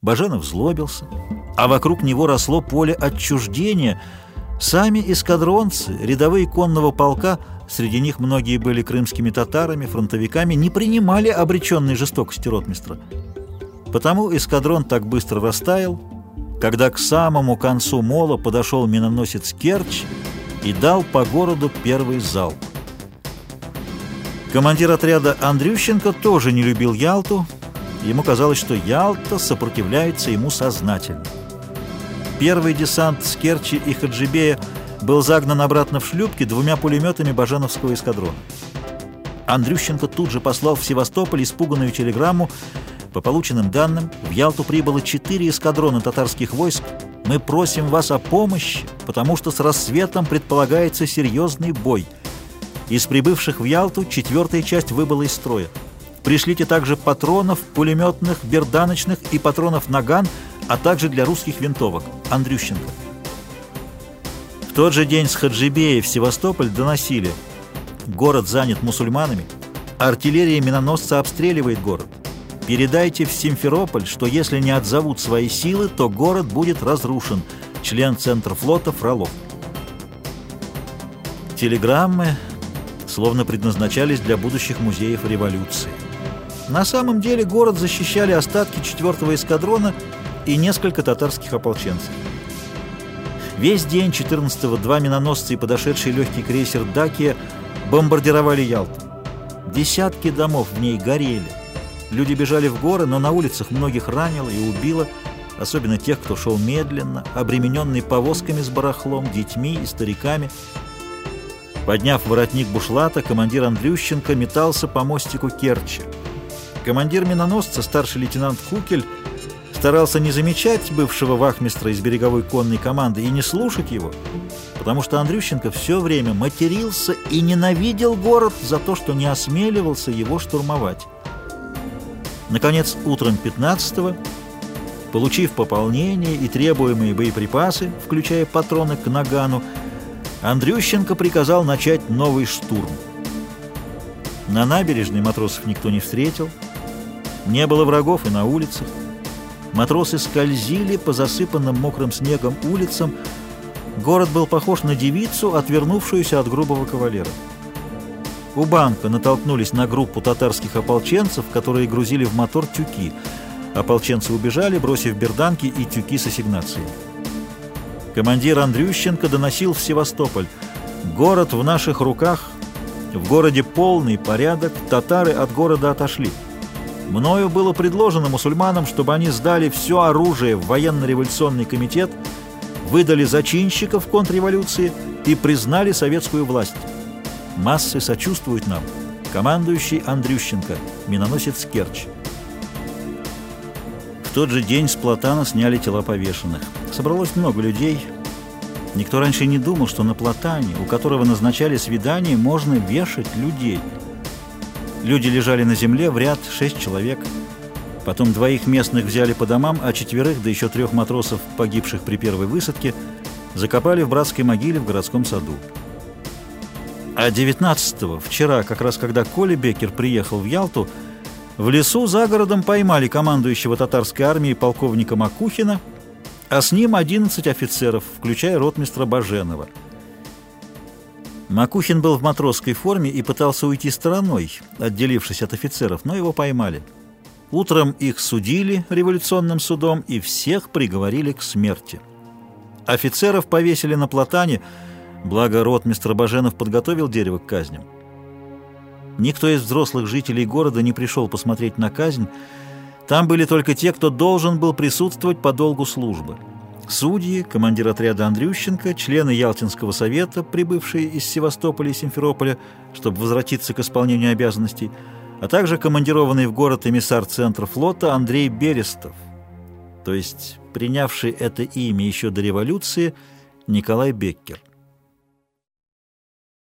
Баженов злобился, а вокруг него росло поле отчуждения. Сами эскадронцы, рядовые конного полка, среди них многие были крымскими татарами, фронтовиками, не принимали обреченной жестокости ротмистра. Потому эскадрон так быстро растаял, когда к самому концу мола подошел миноносец Керчь и дал по городу первый залп. Командир отряда Андрющенко тоже не любил Ялту. Ему казалось, что Ялта сопротивляется ему сознательно. Первый десант с Керчи и Хаджибея был загнан обратно в шлюпки двумя пулеметами Бажановского эскадрона. Андрющенко тут же послал в Севастополь испуганную телеграмму. По полученным данным, в Ялту прибыло четыре эскадрона татарских войск. Мы просим вас о помощи, потому что с рассветом предполагается серьезный бой – из прибывших в Ялту четвертая часть выбыла из строя. Пришлите также патронов, пулеметных, берданочных и патронов наган, а также для русских винтовок. Андрющенко. В тот же день с Хаджибея в Севастополь доносили. Город занят мусульманами. Артиллерия миноносца обстреливает город. Передайте в Симферополь, что если не отзовут свои силы, то город будет разрушен. Член Центра флота Фролов. Телеграммы словно предназначались для будущих музеев революции. На самом деле город защищали остатки 4-го эскадрона и несколько татарских ополченцев. Весь день 14-го два миноносца и подошедший легкий крейсер «Дакия» бомбардировали Ялту. Десятки домов в ней горели. Люди бежали в горы, но на улицах многих ранило и убило, особенно тех, кто шел медленно, обремененный повозками с барахлом, детьми и стариками – Подняв воротник бушлата, командир Андрющенко метался по мостику Керчи. Командир миноносца, старший лейтенант Кукель, старался не замечать бывшего вахмистра из береговой конной команды и не слушать его, потому что Андрющенко все время матерился и ненавидел город за то, что не осмеливался его штурмовать. Наконец, утром 15-го, получив пополнение и требуемые боеприпасы, включая патроны к нагану, Андрющенко приказал начать новый штурм. На набережной матросов никто не встретил, не было врагов и на улицах. Матросы скользили по засыпанным мокрым снегом улицам. Город был похож на девицу, отвернувшуюся от грубого кавалера. У банка натолкнулись на группу татарских ополченцев, которые грузили в мотор тюки. Ополченцы убежали, бросив берданки и тюки с ассигнацией. Командир Андрющенко доносил в Севастополь. «Город в наших руках, в городе полный порядок, татары от города отошли. Мною было предложено мусульманам, чтобы они сдали все оружие в военно-революционный комитет, выдали зачинщиков контрреволюции и признали советскую власть. Массы сочувствуют нам. Командующий Андрющенко, миноносец Керчь. Тот же день с Платана сняли тела повешенных. Собралось много людей. Никто раньше не думал, что на Платане, у которого назначали свидание, можно вешать людей. Люди лежали на земле в ряд, шесть человек. Потом двоих местных взяли по домам, а четверых, да еще трех матросов, погибших при первой высадке, закопали в братской могиле в городском саду. А 19-го, вчера, как раз когда Коля Бекер приехал в Ялту, в лесу за городом поймали командующего татарской армией полковника Макухина, а с ним 11 офицеров, включая ротмистра Баженова. Макухин был в матросской форме и пытался уйти стороной, отделившись от офицеров, но его поймали. Утром их судили революционным судом и всех приговорили к смерти. Офицеров повесили на платане, благо ротмистр Баженов подготовил дерево к казням. Никто из взрослых жителей города не пришел посмотреть на казнь. Там были только те, кто должен был присутствовать по долгу службы. Судьи, командир отряда Андрющенко, члены Ялтинского совета, прибывшие из Севастополя и Симферополя, чтобы возвратиться к исполнению обязанностей, а также командированный в город эмиссар Центра флота Андрей Берестов, то есть принявший это имя еще до революции Николай Беккер.